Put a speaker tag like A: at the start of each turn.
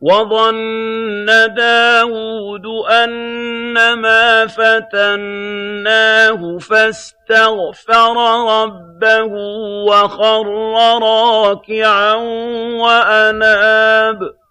A: وَظَنَّ دَاوُودُ أَنَّمَا فَتَنَّاهُ فَاسْتَغْفَرَ رَبَّهُ وَخَرَّ رَاكِعًا وَأَنَابَ.